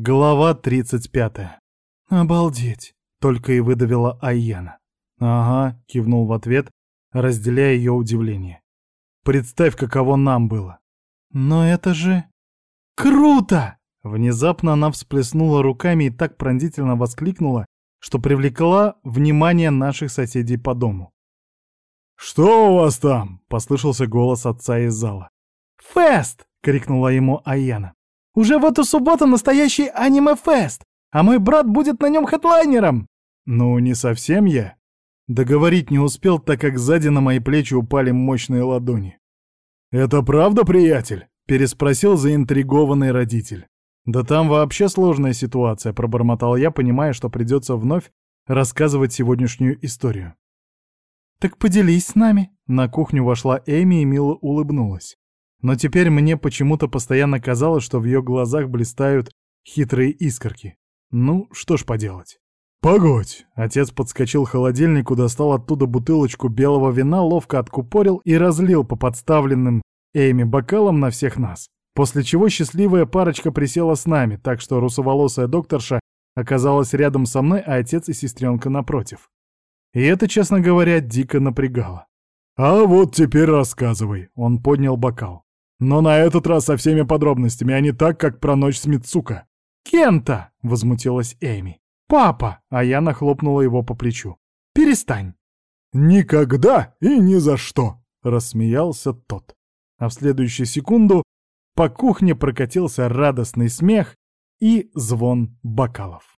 Глава 35. «Обалдеть!» — только и выдавила Айяна. «Ага», — кивнул в ответ, разделяя ее удивление. «Представь, каково нам было!» «Но это же... круто!» Внезапно она всплеснула руками и так пронзительно воскликнула, что привлекла внимание наших соседей по дому. «Что у вас там?» — послышался голос отца из зала. «Фест!» — крикнула ему Айяна. Уже в эту субботу настоящий аниме-фест, а мой брат будет на нем хедлайнером!» «Ну, не совсем я». Договорить не успел, так как сзади на мои плечи упали мощные ладони. «Это правда, приятель?» — переспросил заинтригованный родитель. «Да там вообще сложная ситуация», — пробормотал я, понимая, что придется вновь рассказывать сегодняшнюю историю. «Так поделись с нами». На кухню вошла Эми и мило улыбнулась. Но теперь мне почему-то постоянно казалось, что в ее глазах блистают хитрые искорки. Ну, что ж поделать. «Погодь!» Отец подскочил к холодильнику, достал оттуда бутылочку белого вина, ловко откупорил и разлил по подставленным Эйми бокалам на всех нас. После чего счастливая парочка присела с нами, так что русоволосая докторша оказалась рядом со мной, а отец и сестренка напротив. И это, честно говоря, дико напрягало. «А вот теперь рассказывай», — он поднял бокал. Но на этот раз со всеми подробностями, а не так, как про ночь с Мицука. «Кента!» — возмутилась Эми. «Папа!» — а я нахлопнула его по плечу. «Перестань!» «Никогда и ни за что!» — рассмеялся тот. А в следующую секунду по кухне прокатился радостный смех и звон бокалов.